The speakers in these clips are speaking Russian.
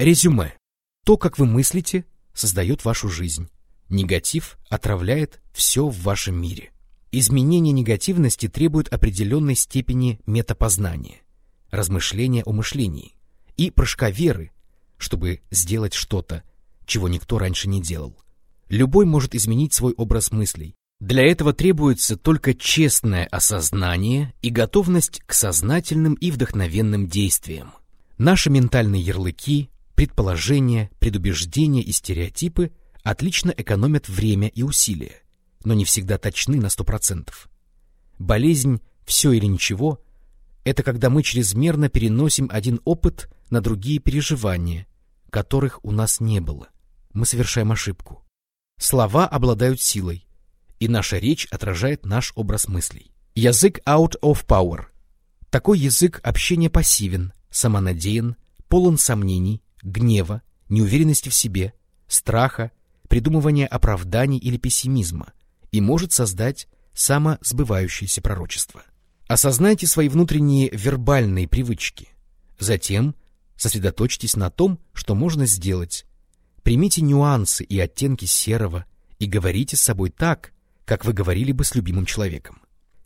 Резюме. То, как вы мыслите, создает вашу жизнь. Негатив отравляет все в вашем мире. Изменение негативности требует определенной степени метапознания, размышления о мышлении и прыжка веры, чтобы сделать что-то, чего никто раньше не делал. Любой может изменить свой образ мыслей. Для этого требуется только честное осознание и готовность к сознательным и вдохновенным действиям. Наши ментальные ярлыки, предположения, предубеждения и стереотипы отлично экономят время и усилия, но не всегда точны на 100%. Болезнь «все или ничего» — это когда мы чрезмерно переносим один опыт на другие переживания, которых у нас не было. Мы совершаем ошибку. Слова обладают силой, и наша речь отражает наш образ мыслей. Язык out of power. Такой язык общения пассивен, самонадеян, полон сомнений, гнева, неуверенности в себе, страха, придумывания оправданий или пессимизма и может создать самосбывающееся пророчество. Осознайте свои внутренние вербальные привычки. Затем сосредоточьтесь на том, что можно сделать. Примите нюансы и оттенки серого и говорите с собой так, как вы говорили бы с любимым человеком.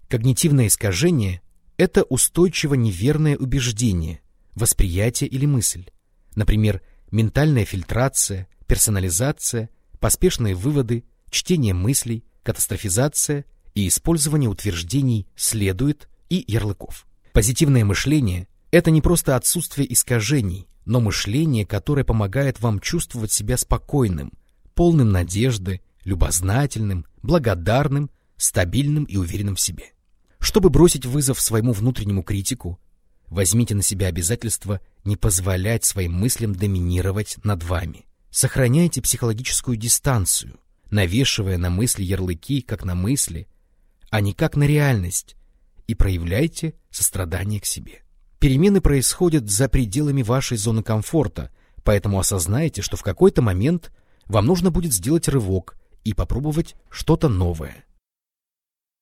Когнитивное искажение — это устойчиво неверное убеждение, восприятие или мысль. Например, ментальная фильтрация, персонализация, поспешные выводы, чтение мыслей, катастрофизация и использование утверждений «следует» и ярлыков. Позитивное мышление — это не просто отсутствие искажений, но мышление, которое помогает вам чувствовать себя спокойным, полным надежды, любознательным, благодарным, стабильным и уверенным в себе. Чтобы бросить вызов своему внутреннему критику, возьмите на себя обязательство не позволять своим мыслям доминировать над вами. Сохраняйте психологическую дистанцию, навешивая на мысли ярлыки, как на мысли, а не как на реальность, и проявляйте сострадание к себе. Перемены происходят за пределами вашей зоны комфорта, поэтому осознайте, что в какой-то момент вам нужно будет сделать рывок и попробовать что-то новое.